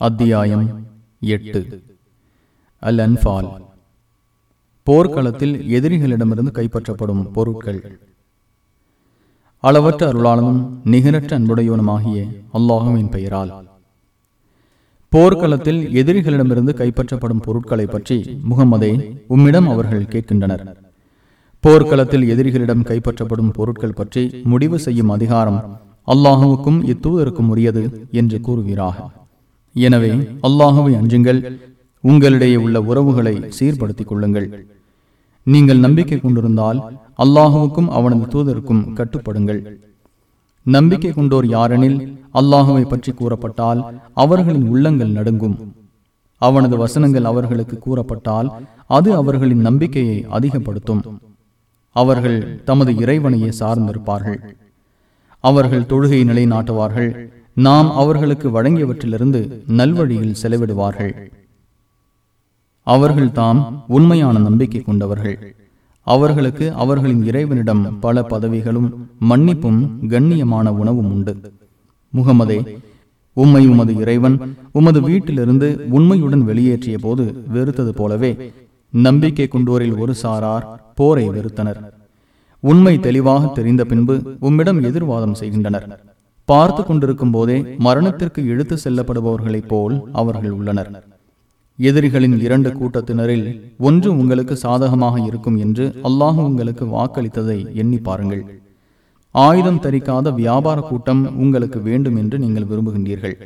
அத்தியாயம் எட்டு. அல் அன்பால் போர்க்களத்தில் எதிரிகளிடமிருந்து கைப்பற்றப்படும் பொருட்கள். அளவற்ற அருளாளனும் நிகரற்ற அன்புடையவனுமாகிய அல்லாஹுவின் பெயரால். போர்க்களத்தில் எதிரிகளிடமிருந்து கைப்பற்றப்படும் பொருட்களை பற்றி முகமதே உம்மிடம் அவர்கள் கேட்கின்றனர். போர்க்களத்தில் எதிரிகளிடம் கைப்பற்றப்படும் பொருட்கள் பற்றி முடிவு செய்யும் அதிகாரம் அல்லாஹுவுக்கும் இத்தூதருக்கும் உரியது என்று கூறுகிறார்கள் எனவே அல்லாஹுவை அஞ்சுங்கள். உங்களிடையே உள்ள உறவுகளை சீர்படுத்திக் கொள்ளுங்கள் நீங்கள் நம்பிக்கை கொண்டிருந்தால் அல்லாஹுவுக்கும் அவனது தூதருக்கும் கட்டுப்படுங்கள். நம்பிக்கை கொண்டோர் யாரெனில் அல்லாஹுவை பற்றி கூறப்பட்டால் அவர்களின் உள்ளங்கள் நடுங்கும். அவனது வசனங்கள் அவர்களுக்கு கூறப்பட்டால் அது அவர்களின் நம்பிக்கையை அதிகப்படுத்தும். அவர்கள் தமது இறைவனையே சார்ந்திருப்பார்கள். அவர்கள் தொழுகை நிலைநாட்டுவார்கள். நாம் அவர்களுக்கு வழங்கியவற்றிலிருந்து நல்வழியில் செலவிடுவார்கள். அவர்கள் தாம் உண்மையான நம்பிக்கை கொண்டவர்கள். அவர்களுக்கு அவர்களின் இறைவனிடம் பல பதவிகளும் மன்னிப்பும் கண்ணியமான உணவும் உண்டு. முகமதே உம்மை உமது இறைவன் உமது வீட்டிலிருந்து உண்மையுடன் வெளியேற்றிய போது வெறுத்தது போலவே நம்பிக்கை கொண்டோரில் ஒரு சாரார் போரை வெறுத்தனர். உண்மை தெளிவாக தெரிந்த பின்பு உம்மிடம் எதிர்வாதம் செய்கின்றனர். பார்த்து கொண்டிருக்கும் போதே மரணத்திற்கு இழுத்து செல்லப்படுபவர்களைப் போல் அவர்கள் உள்ளனர். எதிரிகளின் இரண்டு கூட்டத்தினரில் ஒன்று உங்களுக்கு சாதகமாக இருக்கும் என்று அல்லாஹ் உங்களுக்கு வாக்களித்ததை எண்ணி பாருங்கள். ஆயுதம் தரிக்காத வியாபார கூட்டம் உங்களுக்கு வேண்டும் என்று நீங்கள் விரும்புகின்றீர்கள்.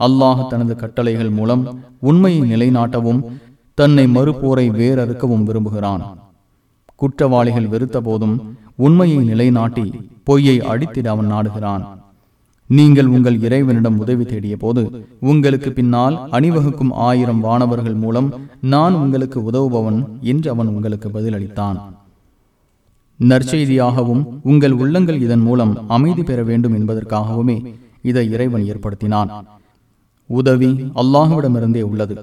அல்லாஹ் தனது கட்டளைகள் மூலம் உண்மையை நிலைநாட்டவும் தன்னை மறுப்போரை வேறறுக்கவும் விரும்புகிறான். குற்றவாளிகள் வெறுத்த போதும் உண்மையை நிலைநாட்டி பொய்யை அடித்திட அவன் நாடுகிறான். நீங்கள் உங்கள் இறைவனிடம் உதவி தேடிய போது உங்களுக்கு பின்னால் அணிவகுக்கும் ஆயிரம் வானவர்கள் மூலம் நான் உங்களுக்கு உதவுபவன் என்று அவன் உங்களுக்கு பதிலளித்தான். நற்செய்தியாகவும் உங்கள் உள்ளங்கள் இதன் மூலம் அமைதி பெற வேண்டும் என்பதற்காகவுமே இதை இறைவன் ஏற்படுத்தினான். உதவி அல்லாஹுவிடமிருந்தே உள்ளது.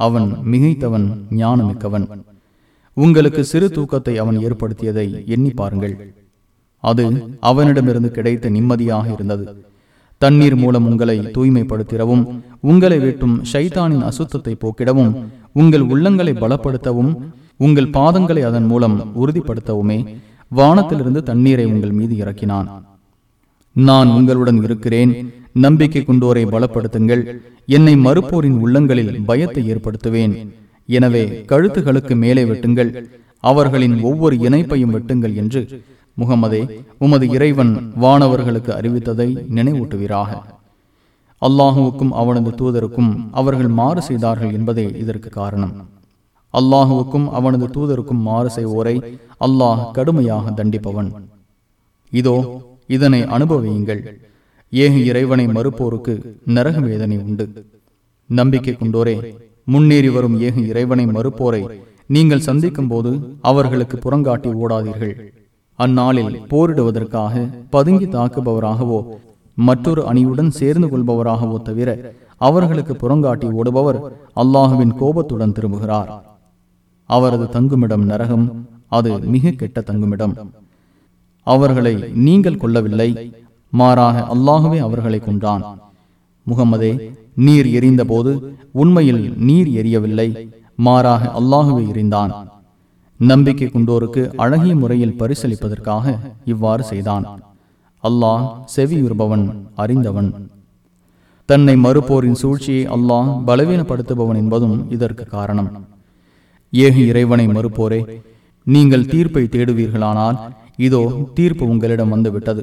அவன் மிகைத்தவன் ஞானமிக்கவன். உங்களுக்கு சிறு தூக்கத்தை அவன் ஏற்படுத்தியதை எண்ணி பாருங்கள். அது அவனிடமிருந்து கிடைத்த நிம்மதியாக இருந்தது. தண்ணீர் மூலம் உங்களை தூய்மைப்படுத்திடவும் உங்களை வெட்டும் ஷைத்தானின் அசுத்தத்தை போக்கிடவும் உங்கள் உள்ளங்களை பலப்படுத்தவும் உங்கள் பாதங்களை அதன் மூலம் உறுதிப்படுத்தவுமே வானத்திலிருந்து தண்ணீரை உங்கள் மீது இறக்கினான். நான் உங்களுடன் இருக்கிறேன். நம்பிக்கை கொண்டோரை பலப்படுத்துங்கள். என்னை மறுப்போரின் உள்ளங்களில் பயத்தை ஏற்படுத்துவேன். எனவே கழுத்துகளுக்கு மேலே வெட்டுங்கள். அவர்களின் ஒவ்வொரு இணைப்பையும் வெட்டுங்கள் என்று முகமதே உமது இறைவன் வானவர்களுக்கு அறிவித்ததை நினைவூட்டுவீராக. அல்லாஹுவுக்கும் அவனது தூதருக்கும் அவர்கள் மாறு செய்தார்கள் என்பதே இதற்கு காரணம். அல்லாஹுவுக்கும் அவனது தூதருக்கும் மாறு செய்வோரை அல்லாஹ் கடுமையாக தண்டிப்பவன். இதோ இதனை அனுபவியுங்கள். ஏக இறைவனை மறுப்போருக்கு நரக வேதனை உண்டு. நம்பிக்கை கொண்டோரே முன்னேறி வரும் ஏக இறைவனை மறுப்போரை நீங்கள் சந்திக்கும் போது அவர்களுக்கு புறங்காட்டி ஓடாதீர்கள். அந்நாளில் போரிடுவதற்காக பதுங்கி தாக்குபவராகவோ மற்றொரு அணியுடன் சேர்ந்து கொள்பவராகவோ தவிர அவர்களுக்கு புறங்காட்டி ஓடுபவர் அல்லாஹுவின் கோபத்துடன் திரும்புகிறார். அவரது தங்குமிடம் நரகம் அது மிக கெட்ட தங்குமிடம். அவர்களை நீங்கள் கொள்ளவில்லை மாறாக அல்லாகவே அவர்களை கொன்றான். முகமதே நீர் எரிந்த போது உண்மையில் நீர் எரியவில்லை மாறாக அல்லாகவே எரிந்தான். நம்பிக்கை கொண்டோருக்கு அழகிய முறையில் பரிசளிப்பதற்காக இவ்வாறு செய்தான். அல்லாஹ் செவியுறுபவன் அறிந்தவன். தன்னை மறுப்போரின் சூழ்ச்சியை அல்லாஹ் பலவீனப்படுத்துபவன் என்பதும் இதற்கு காரணம். ஏக இறைவனை மறுப்போரே நீங்கள் தீர்ப்பை தேடுவீர்களானால் இதோ தீர்ப்பு உங்களிடம் வந்துவிட்டது.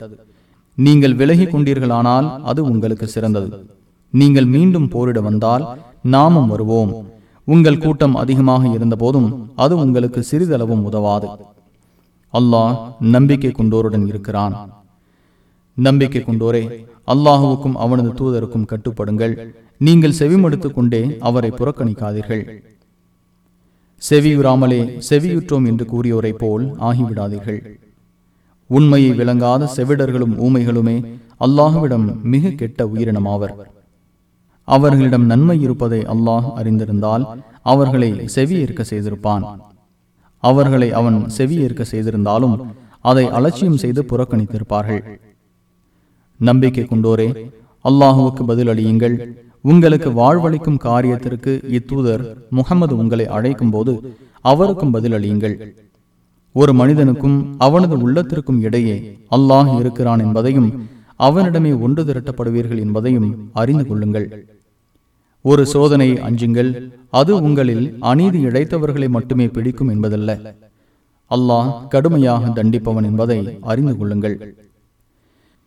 நீங்கள் விலகி கொண்டீர்களானால் அது உங்களுக்கு சிறந்தது. நீங்கள் மீண்டும் போரிட வந்தால் நாமும் வருவோம். உங்கள் கூட்டம் அதிகமாக இருந்த போதும் அது உங்களுக்கு சிறிதளவும் உதவாது. அல்லாஹ் நம்பிக்கை கொண்டோருடன் இருக்கிறான். நம்பிக்கை கொண்டோரே அல்லாஹுவுக்கும் அவனது தூதருக்கும் கட்டுப்படுங்கள். நீங்கள் செவிமடுத்துக் கொண்டே அவரை புறக்கணிக்காதீர்கள். செவியுறாமலே செவியுற்றோம் என்று கூறியோரை போல் ஆகிவிடாதீர்கள். உண்மையை விளங்காத செவிடர்களும் ஊமைகளுமே அல்லாஹுவிடம் மிக கெட்ட உயிரினமாவர். அவர்களிடம் நன்மை இருப்பதை அல்லாஹ் அறிந்திருந்தால் அவர்களை செவியேற்க செய்திருப்பான். அவர்களை அவன் செவியேற்க செய்திருந்தாலும் அதை அலட்சியம் செய்து புறக்கணித்திருப்பார்கள். நம்பிக்கை கொண்டோரே அல்லாஹுவுக்கு பதிலளியுங்கள். உங்களுக்கு வாழ்வளிக்கும் காரியத்திற்கு இத்தூதர் முகமது உங்களை அழைக்கும் போது அவருக்கும் பதிலளியுங்கள். ஒரு மனிதனுக்கும் அவனது உள்ளத்திற்கும் இடையே அல்லாஹ் இருக்கிறான் என்பதையும் அவனிடமே ஒன்று திரட்டப்படுவீர்கள் என்பதையும் அறிந்து கொள்ளுங்கள். ஒரு சோதனை அஞ்சுங்கள். அது உங்களில் அநீதி இழைத்தவர்களை மட்டுமே பிடிக்கும் என்பதல்ல. அல்லாஹ் கடுமையாக தண்டிப்பவன் என்பதை அறிந்து கொள்ளுங்கள்.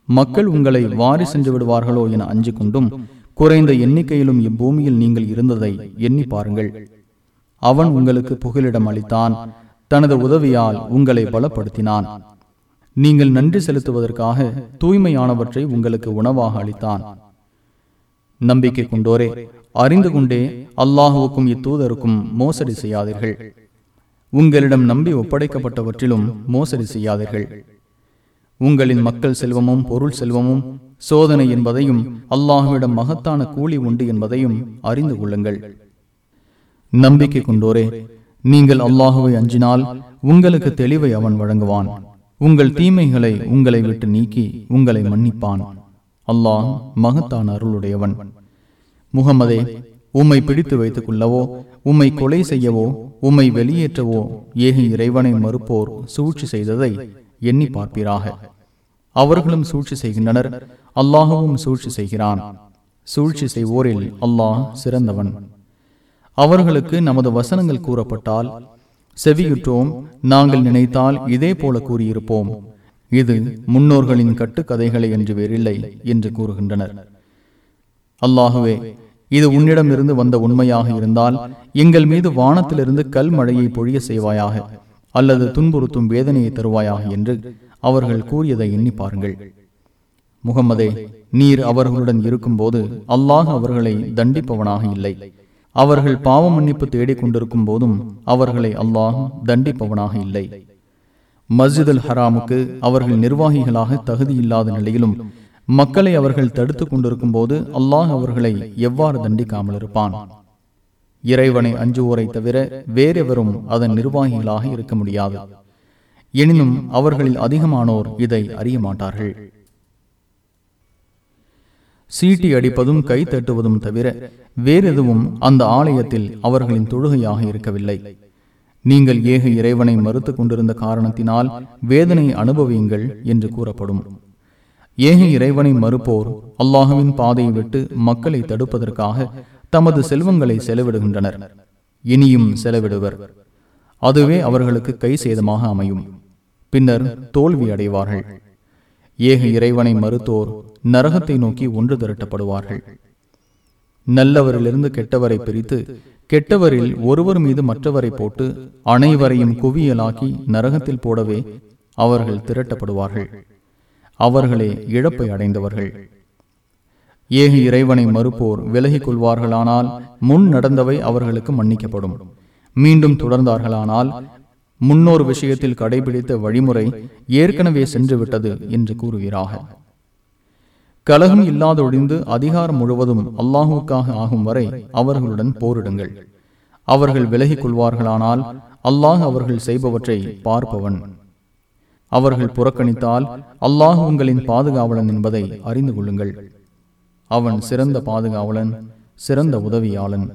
மக்கள் உங்களை வாரி சென்று விடுவார்களோ என அஞ்சு கொண்டும் குறைந்த எண்ணிக்கையிலும் இப்பூமியில் நீங்கள் இருந்ததை எண்ணி பாருங்கள். அவன் உங்களுக்கு புகலிடம் அளித்தான். தனது உதவியால் உங்களை பலப்படுத்தினான். நீங்கள் நன்றி செலுத்துவதற்காக தூய்மையானவற்றை உங்களுக்கு உணவாக அளித்தான். நம்பிக்கை கொண்டோரே. அறிந்து கொண்டே அல்லாஹுவுக்கும் இத்தூதருக்கும் மோசடி செய்யாதீர்கள். உங்களிடம் நம்பி ஒப்படைக்கப்பட்டவற்றிலும் மோசடி செய்யாதீர்கள். உங்களின் மக்கள் செல்வமும் பொருள் செல்வமும் சோதனை என்பதையும் அல்லாஹுவிடம் மகத்தான கூலி உண்டு என்பதையும் அறிந்து கொள்ளுங்கள். நம்பிக்கை கொண்டோரே நீங்கள் அல்லாஹுவை அஞ்சினால் உங்களுக்கு தெளிவை அவன் வழங்குவான். உங்கள் தீமைகளை உங்களை விட்டு நீக்கி உங்களை மன்னிப்பான். அல்லாஹ் மகத்தான அருளுடையவன். முகமதே உம்மை பிடித்து வைத்துக் கொள்ளவோ உம்மை கொலை செய்யவோ உம்மை வெளியேற்றவோ ஏக இறைவனை மறுப்போர் சூழ்ச்சி செய்ததை எண்ணி பார்ப்பீராக. அவர்களும் சூழ்ச்சி செய்கின்றனர் அல்லாஹவும் சூழ்ச்சி செய்கிறான். சூழ்ச்சி செய்வோரில் அல்லாஹ் சிறந்தவன். அவர்களுக்கு நமது வசனங்கள் கூறப்பட்டால் செவியுற்றோம் நாங்கள் நினைத்தால் இதே போல கூறியிருப்போம். இது முன்னோர்களின் கட்டுக்கதைகளை என்று வேறில்லை என்று கூறுகின்றனர். அல்லாஹுவே இது உன்னிடமிருந்து வந்த உண்மையாக இருந்தால் எங்கள் மீது வானத்திலிருந்து கல் மழையை பொழிய செய்வாயாக அல்லது துன்புறுத்தும் வேதனையை தருவாயாக என்று அவர்கள் கூறியதை எண்ணி பாருங்கள். முகம்மதே நீர் அவர்களுடன் இருக்கும்போது அல்லாஹ் அவர்களை தண்டிப்பவனாக இல்லை. அவர்கள் பாவ மன்னிப்பு தேடிக் கொண்டிருக்கும் போதும் அவர்களை அல்லாஹ் தண்டிப்பவனாக இல்லை. மஸ்ஜிதுல் அல் ஹராமுக்கு அவர்கள் நிர்வாகிகளாக தகுதியில்லாத நிலையிலும் மக்களை அவர்கள் தடுத்துக் கொண்டிருக்கும் போது அல்லாஹ் அவர்களை எவ்வாறு தண்டிக்காமல் இருப்பான் இறைவனை அஞ்சுவோரை தவிர வேறெவரும் அதன் நிர்வாகிகளாக இருக்க முடியாது. எனினும் அவர்களில் அதிகமானோர் இதை அறிய மாட்டார்கள். சீட்டி அடிப்பதும் கை தட்டுவதும் தவிர வேறெதுவும் அந்த ஆலயத்தில் அவர்களின் தொழுகையாக இருக்கவில்லை. நீங்கள் ஏக இறைவனை மறுத்து கொண்டிருந்த காரணத்தினால் வேதனை அனுபவியுங்கள் என்று கூறப்படும். ஏக இறைவனை மறுப்போர். அல்லாஹுவின் பாதையை விட்டு மக்களை தடுப்பதற்காக தமது செல்வங்களை செலவிடுகின்றனர். இனியும் செலவிடுவர். அதுவே அவர்களுக்கு கை சேதமாக அமையும். பின்னர் தோல்வி அடைவார்கள். ஏக இறைவனை மறுத்தோர் நரகத்தை நோக்கி ஒன்று திரட்டப்படுவார்கள். நல்லவரிலிருந்து கெட்டவரை பிரித்து கெட்டவரில் ஒருவர் மீது மற்றவரை போட்டு அனைவரையும் குவியலாக்கி நரகத்தில் போடவே அவர்கள் திரட்டப்படுவார்கள். அவர்களே இழப்பை அடைந்தவர்கள். ஏக இறைவனை மறுப்போர் விலகிக் கொள்வார்களானால் முன் நடந்தவை அவர்களுக்கு மன்னிக்கப்படும். மீண்டும் தொடர்ந்தார்களானால் முன்னோர் விஷயத்தில் கடைபிடித்த வழிமுறை ஏற்கனவே சென்றுவிட்டது என்று கூறுகிறாக கலகம் இல்லாதொழிந்து அதிகாரம் முழுவதும் அல்லாஹுக்காக ஆகும் வரை அவர்களுடன் போரிடுங்கள். அவர்கள் விலகிக் கொள்வார்களானால் அல்லாஹ் அவர்கள் செய்பவற்றை பார்ப்பவன். அவர்கள் புறக்கணித்தால் அல்லாஹ் உங்களின் பாதுகாவலன் என்பதை அறிந்து கொள்ளுங்கள். அவன் சிறந்த பாதுகாவலன் சிறந்த உதவியாளன்.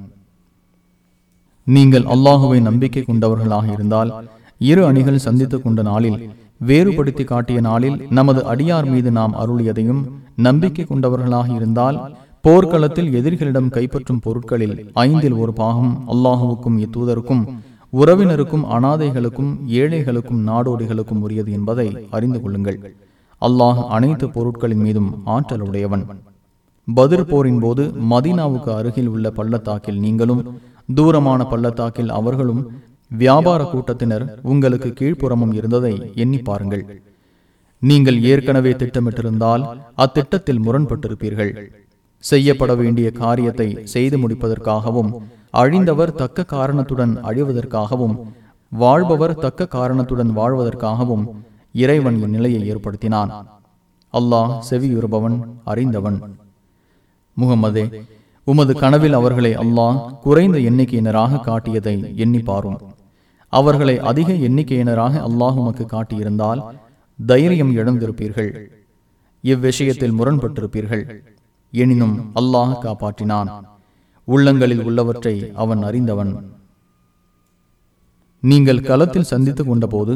நீங்கள் அல்லாஹுவை நம்பிக்கை கொண்டவர்களாக இருந்தால் இரு அணிகள் சந்தித்துக் கொண்ட நாளில் வேறுபடுத்தி காட்டிய நாளில் நமது அடியார் மீது நாம் அருளியதையும் நம்பிக்கை கொண்டவர்களாக இருந்தால் போர்க்களத்தில் எதிரிகளிடம் கைப்பற்றும் பொருட்களில் ஐந்தில் ஒரு பாகம் அல்லாஹுவுக்கும் இத்தூதருக்கும் உறவினருக்கும் அனாதைகளுக்கும் ஏழைகளுக்கும் நாடோடிகளுக்கும் உரியது என்பதை அறிந்து கொள்ளுங்கள். அல்லாஹ் அனைத்து பொருட்களின் மீதும் ஆற்றலுடையவன் பதிர் போரின் போது மதீனாவுக்கு அருகில் உள்ள பள்ளத்தாக்கில் நீங்களும் தூரமான பள்ளத்தாக்கில் அவர்களும் வியாபார கூட்டத்தினர் உங்களுக்கு கீழ்ப்புறமும் இருந்ததை எண்ணி பாருங்கள். நீங்கள் ஏற்கனவே திட்டமிட்டிருந்தால் அத்திட்டத்தில் முரண்பட்டிருப்பீர்கள். செய்யப்பட வேண்டிய காரியத்தை செய்து முடிப்பதற்காகவும் அழிந்தவர் தக்க காரணத்துடன் அழிவதற்காகவும் வாழ்பவர் தக்க காரணத்துடன் வாழ்வதற்காகவும் இறைவன் இந்நிலையை ஏற்படுத்தினான். அல்லாஹ் செவியுறுபவன் அறிந்தவன். முகமதே உமது கனவில் அவர்களை அல்லாஹ் குறைந்த எண்ணிக்கையினராக காட்டியதை எண்ணி பாரும். அவர்களை அதிக எண்ணிக்கையினராக அல்லாஹ் உமக்கு காட்டியிருந்தால் தைரியம் இழந்திருப்பீர்கள் இவ்விஷயத்தில் முரண்பட்டிருப்பீர்கள். எனினும் அல்லாஹ் காப்பாற்றினான். உள்ளங்களில் உள்ளவற்றை அவன் அறிந்தவன். நீங்கள் களத்தில் சந்தித்துக் கொண்டபோது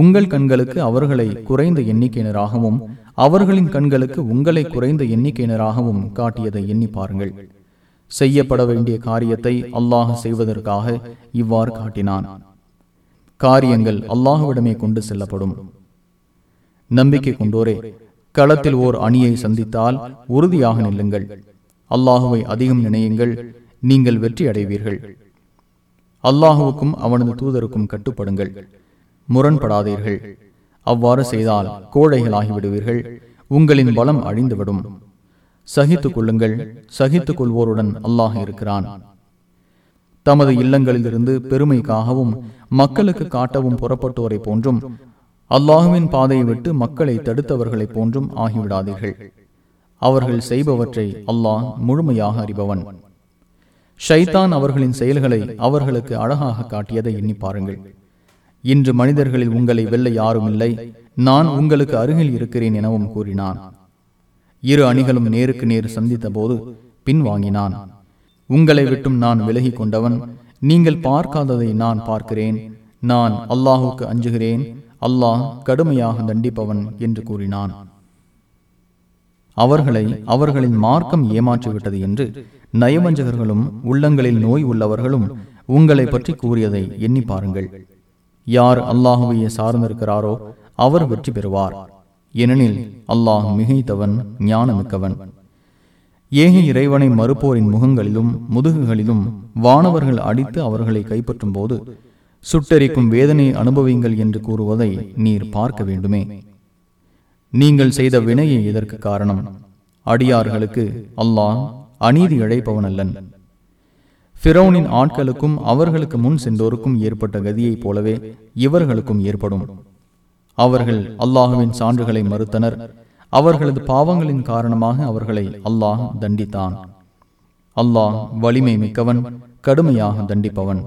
உங்கள் கண்களுக்கு அவர்களை குறைந்த எண்ணிக்கையினராகவும் அவர்களின் கண்களுக்கு உங்களை குறைந்த எண்ணிக்கையினராகவும் காட்டியதை எண்ணி பாருங்கள். செய்யப்பட வேண்டிய காரியத்தை அல்லாஹ் செய்வதற்காக இவ்வாறு காட்டினான். காரியங்கள் அல்லாஹுவிடமே கொண்டு செல்லப்படும். நம்பிக்கை கொண்டோரே களத்தில் ஓர் அணியை சந்தித்தால் உறுதியாக நில்லுங்கள். அல்லாஹுவை அதிகம் நினையுங்கள் நீங்கள் வெற்றி அடைவீர்கள். அல்லாஹுவுக்கும் அவனது தூதருக்கும் கட்டுப்படுங்கள் முரண்படாதீர்கள். அவ்வாறு செய்தால் கோழைகளாகிவிடுவீர்கள் உங்களின் பலம் அழிந்துவிடும். சகித்துக் கொள்ளுங்கள் சகித்துக் கொள்வோருடன் அல்லாஹ் இருக்கிறான். தமது இல்லங்களிலிருந்து பெருமைக்காகவும் மக்களுக்கு காட்டவும் புறப்பட்டோரை போன்றும் அல்லாஹுவின் பாதையை விட்டு மக்களை தடுத்தவர்களைப் போன்றும் ஆகிவிடாதீர்கள். அவர்கள் செய்பவற்றை அல்லாஹ் முழுமையாக அறிபவன். ஷைத்தான் அவர்களின் செயல்களை அவர்களுக்கு அழகாக காட்டியதை எண்ணி பாருங்கள். இன்று மனிதர்களில் உங்களை வெல்ல யாரும் இல்லை நான் உங்களுக்கு அருகில் இருக்கிறேன் எனவும் கூறினான். இரு அணிகளும் நேருக்கு நேர் சந்தித்த போது பின்வாங்கினான் உங்களை விட்டும் நான் விலகி கொண்டவன் நீங்கள் பார்க்காததை நான் பார்க்கிறேன் நான் அல்லாஹுக்கு அஞ்சுகிறேன் அல்லாஹ் கடுமையாக தண்டிப்பவன் என்று கூறினான். அவர்களை அவர்களின் மார்க்கம் ஏமாற்றிவிட்டது என்று நயவஞ்சகர்களும் உள்ளங்களில் நோய் உள்ளவர்களும் உங்களை பற்றி கூறியதை எண்ணி பாருங்கள். யார் அல்லாஹுவையே சார்ந்திருக்கிறாரோ அவர் வெற்றி பெறுவார். ஏனெனில் அல்லாஹ் மிகைத்தவன் ஞானமிக்கவன். ஏக இறைவனை மறுப்போரின் முகங்களிலும் முதுகுகளிலும் வானவர்கள் அடித்து அவர்களை கைப்பற்றும் போது சுட்டெரிக்கும் வேதனை அனுபவிங்கள் என்று கூறுவதை நீர் பார்க்க வேண்டுமே. நீங்கள் செய்த வினையை இதற்கு காரணம். அடியார்களுக்கு அல்லாஹ் அநீதி இழைப்பவன் அல்லன் ஆட்களுக்கும் அவர்களுக்கு முன் சென்றோருக்கும் ஏற்பட்ட கதியைப் போலவே இவர்களுக்கும் ஏற்படும். அவர்கள் அல்லாஹுவின் சான்றுகளை மறுத்தனர். அவர்களது பாவங்களின் காரணமாக அவர்களை அல்லாஹ் தண்டித்தான். அல்லாஹ் வலிமை மிக்கவன் கடுமையாக தண்டிப்பவன்.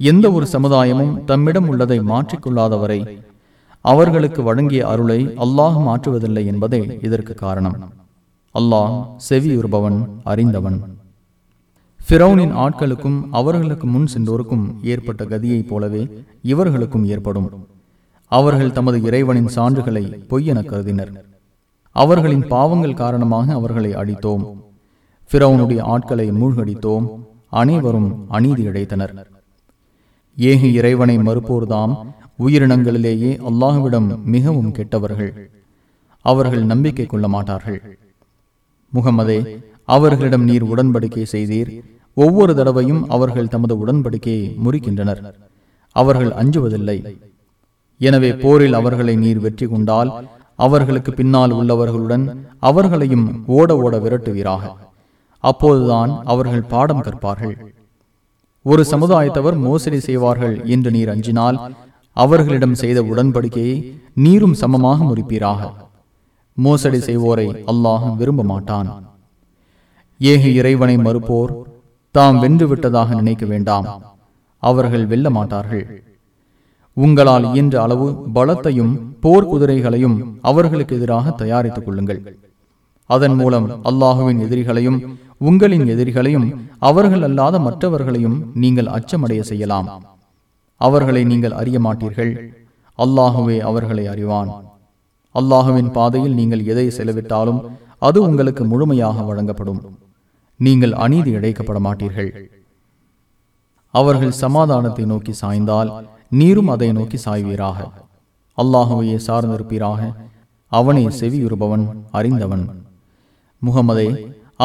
எந்த ஒரு சமுதாயமும் தம்மிடம் உள்ளதை மாற்றிக்கொள்ளாதவரை அவர்களுக்கு வழங்கிய அருளை அல்லாஹ் மாற்றுவதில்லை என்பதே இதற்கு காரணம். அல்லாஹ் செவியுறுபவன் அறிந்தவன். பிறவுனின் ஆட்களுக்கும் அவர்களுக்கு முன் சென்றோருக்கும் ஏற்பட்ட கதியைப் போலவே இவர்களுக்கும் ஏற்படும். அவர்கள் தமது இறைவனின் சான்றுகளை பொய்யென கருதினர். அவர்களின் பாவங்கள் காரணமாக அவர்களை அடித்தோம். பிரௌனுடைய ஆட்களை மூழ்கடித்தோம். அனைவரும் அநீதி இழைத்தனர் ஏக இறைவனை மறுப்போர்தாம். உயிரினங்களிலேயே அல்லாஹுவிடம் மிகவும் கெட்டவர்கள். அவர்கள் நம்பிக்கை கொள்ள மாட்டார்கள். முகமதே அவர்களிடம் நீர் உடன்படிக்கை செய்தீர். ஒவ்வொரு தடவையும் அவர்கள் தமது உடன்படிக்கையை முறிக்கின்றனர். அவர்கள் அஞ்சுவதில்லை. எனவே போரில் அவர்களை நீர் வெற்றி கொண்டால் அவர்களுக்கு பின்னால் உள்ளவர்களுடன் அவர்களையும் ஓட ஓட விரட்டுவீராக. அப்போதுதான் அவர்கள் பாடம் கற்பார்கள். ஒரு சமுதாயத்தவர் மோசடி செய்வார்கள் என்று நீர் அஞ்சினால் அவர்களிடம் செய்த உடன்படிக்கையை நீரும் சமமாக முறிப்பீராக. மோசடி செய்வோரை அல்லாஹ் விரும்ப மாட்டான் ஏக இறைவனை மறுப்போர் தாம் வென்றுவிட்டதாக நினைக்க வேண்டாம். அவர்கள் வெல்ல மாட்டார்கள் உங்களால் இயன்ற அளவு பலத்தையும் போர் குதிரைகளையும் அவர்களுக்கு எதிராக தயாரித்துக் கொள்ளுங்கள். அதன் மூலம் அல்லாஹுவின் எதிரிகளையும் உங்களின் எதிரிகளையும் அவர்கள் அல்லாத மற்றவர்களையும் நீங்கள் அச்சமடைய செய்யலாம். அவர்களை நீங்கள் அறிய மாட்டீர்கள். அல்லாஹுவே அவர்களை அறிவான். அல்லாஹுவின் பாதையில் நீங்கள் எதை செலவிட்டாலும் அது உங்களுக்கு முழுமையாக வழங்கப்படும். நீங்கள் அநீதி இழைக்கப்பட மாட்டீர்கள். அவர்கள் சமாதானத்தை நோக்கி சாய்ந்தால் நீரும் அதை நோக்கி சாய்வீராக. அல்லாஹுவையே சார்ந்திருப்பீராக. அவனே செவியுறுபவன் அறிந்தவன். முகமதே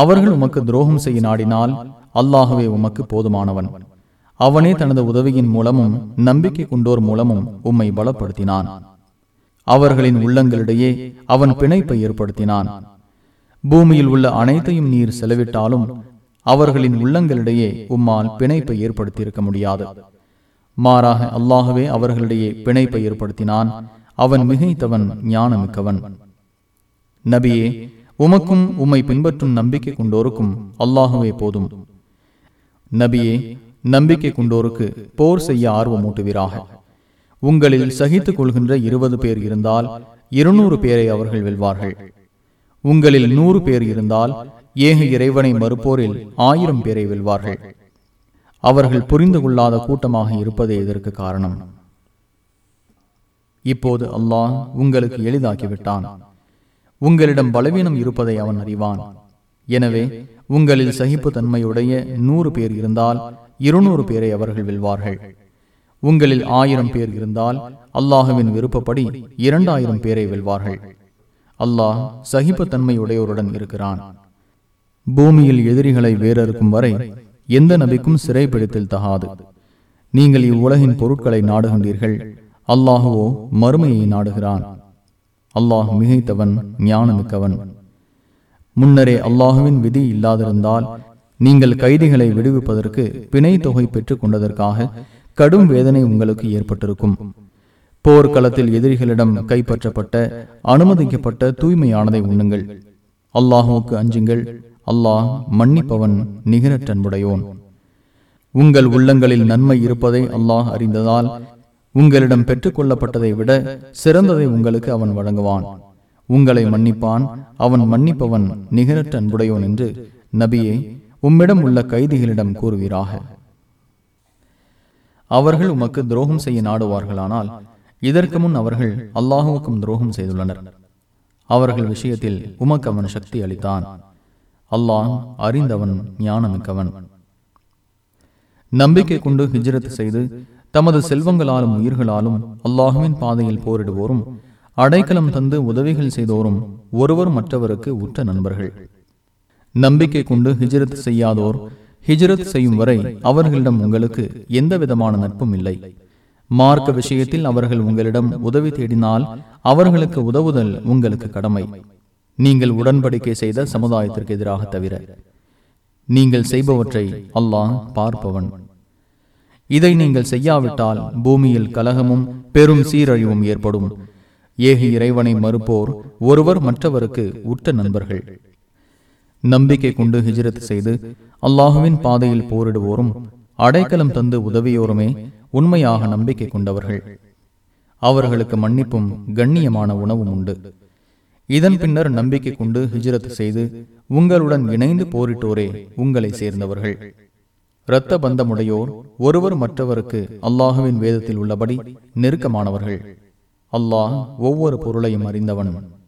அவர்கள் உமக்கு துரோகம் செய்ய நாடினால் அல்லாஹுவே உமக்கு போதுமானவன். அவனே தனது உதவியின் மூலமும் நம்பிக்கை கொண்டோர் மூலமும் உம்மை பலப்படுத்தினான். அவர்களின் உள்ளங்களிடையே அவன் பிணைப்பை ஏற்படுத்தினான். பூமியில் உள்ள அனைத்தையும் நீர் செலவிட்டாலும் அவர்களின் உள்ளங்களிடையே உம்மால் பிணைப்பை ஏற்படுத்தியிருக்க முடியாது. மாறாக அல்லாகவே அவர்களிடையே பிணைப்பை ஏற்படுத்தினான். அவன் மிகைத்தவன் ஞானமிக்கவன். நபியே உமக்கும் உம்மை பின்பற்றும் நம்பிக்கை கொண்டோருக்கும் அல்லாகவே போதும். நபியே நம்பிக்கை கொண்டோருக்கு போர் செய்ய ஆர்வமூட்டுவீராக உங்களில் சகித்துக் கொள்கின்ற இருபது பேர் இருந்தால் இருநூறு பேரை அவர்கள் வெல்வார்கள். உங்களில் நூறு பேர் இருந்தால் ஏக இறைவனை மறுப்போரில் ஆயிரம் பேரை வெல்வார்கள். அவர்கள் புரிந்து கொள்ளாத கூட்டமாக இருப்பதே இதற்கு காரணம். இப்போது அல்லாஹ் உங்களுக்கு எளிதாக்கிவிட்டான். உங்களிடம் பலவீனம் இருப்பதை அவன் அறிவான். எனவே உங்களில் சகிப்பு தன்மையுடைய நூறு பேர் இருந்தால் இருநூறு பேரை அவர்கள் வெல்வார்கள். உங்களில் ஆயிரம் பேர் இருந்தால் அல்லாஹுவின் விருப்பப்படி இரண்டாயிரம் பேரை வெல்வார்கள். அல்லாஹ் சகிப்புத்தன்மையுடையோருடன் இருக்கிறான். பூமியில் எதிரிகளை வேறறுக்கும் வரை எந்த நபிக்கும் சிறைப்பிடித்தில் தகாது. நீங்கள் இவ்வுலகின் பொருட்களை நாடுகின்றீர்கள். அல்லாஹுவோ மறுமையை நாடுகிறான். அல்லாஹ் மிகைத்தவன் ஞானமிக்கவன். முன்னரே அல்லாஹுவின் விதி இல்லாதிருந்தால் நீங்கள் கைதிகளை விடுவிப்பதற்கு பிணை தொகை பெற்றுக் கொண்டதற்காக கடும் வேதனை உங்களுக்கு ஏற்பட்டிருக்கும். போர்க்களத்தில் எதிரிகளிடம் கைப்பற்றப்பட்ட அனுமதிக்கப்பட்ட தூய்மையானதை உண்ணுங்கள். அல்லாஹுவுக்கு அஞ்சுங்கள். அல்லாஹ் மன்னிப்பவன் நிகரற்றன்புடையோன். உங்கள் உள்ளங்களில் நன்மை இருப்பதை அல்லாஹ் அறிந்ததால் உங்களிடம் பெற்றுக்கொள்ளப்பட்டதை விட சிறந்ததை உங்களுக்கு அவன் வழங்குவான். உங்களை மன்னிப்பான் அவன் மன்னிப்பவன் நிகரற்ற அன்புடையோன் என்று நபியை உம்மிடம் உள்ள கைதிகளிடம் கூறுவீராக. அவர்கள் உமக்கு துரோகம் செய்ய நாடுவார்களானால் இதற்கு முன் அவர்கள் அல்லாஹுவுக்கும் துரோகம் செய்துள்ளனர். அவர்கள் விஷயத்தில் உமக்கு அவன் சக்தி அளித்தான். அல்லாஹ் அறிந்தவன் ஞானமிக்கவன். நம்பிக்கை கொண்டு ஹிஜ்ரத் செய்து தமது செல்வங்களாலும் உயிர்களாலும் அல்லாஹுவின் பாதையில் போரிடுவோரும் அடைக்கலம் தந்து உதவிகள் செய்தோரும் ஒருவர் மற்றவருக்கு உற்ற நண்பர்கள். நம்பிக்கை கொண்டு ஹிஜ்ரத் செய்யாதோர் ஹிஜ்ரத் செய்யும் வரை அவர்களிடம் உங்களுக்கு எந்த விதமான நட்பும் இல்லை. மார்க்க விஷயத்தில் அவர்கள் உங்களிடம் உதவி தேடினால் அவர்களுக்கு உதவுதல் உங்களுக்கு கடமை. நீங்கள் உடன்படிக்கை செய்த சமுதாயத்திற்கு எதிராக தவிர நீங்கள் செய்பவற்றை அல்லாஹ் பார்ப்பவன். இதை நீங்கள் செய்யாவிட்டால் பூமியில் கலகமும் பெரும் சீரழிவும் ஏற்படும். ஏக இறைவனை மறுப்போர் ஒருவர் மற்றவருக்கு உற்ற நண்பர்கள். நம்பிக்கை கொண்டு ஹிஜரத் செய்து அல்லாஹுவின் பாதையில் போரிடுவோரும் அடைக்கலம் தந்து உதவியோருமே உண்மையாக நம்பிக்கை கொண்டவர்கள். அவர்களுக்கு மன்னிப்பும் கண்ணியமான உணவும் உண்டு. இதன் பின்னர் நம்பிக்கை கொண்டு ஹிஜரத் செய்து உங்களுடன் இணைந்து போரிட்டோரே உங்களை சேர்ந்தவர்கள். இரத்த பந்தமுடையோர் ஒருவர் மற்றவருக்கு அல்லாஹுவின் வேதத்தில் உள்ளபடி நெருக்கமானவர்கள். அல்லாஹ் ஒவ்வொரு பொருளையும் அறிந்தவன்.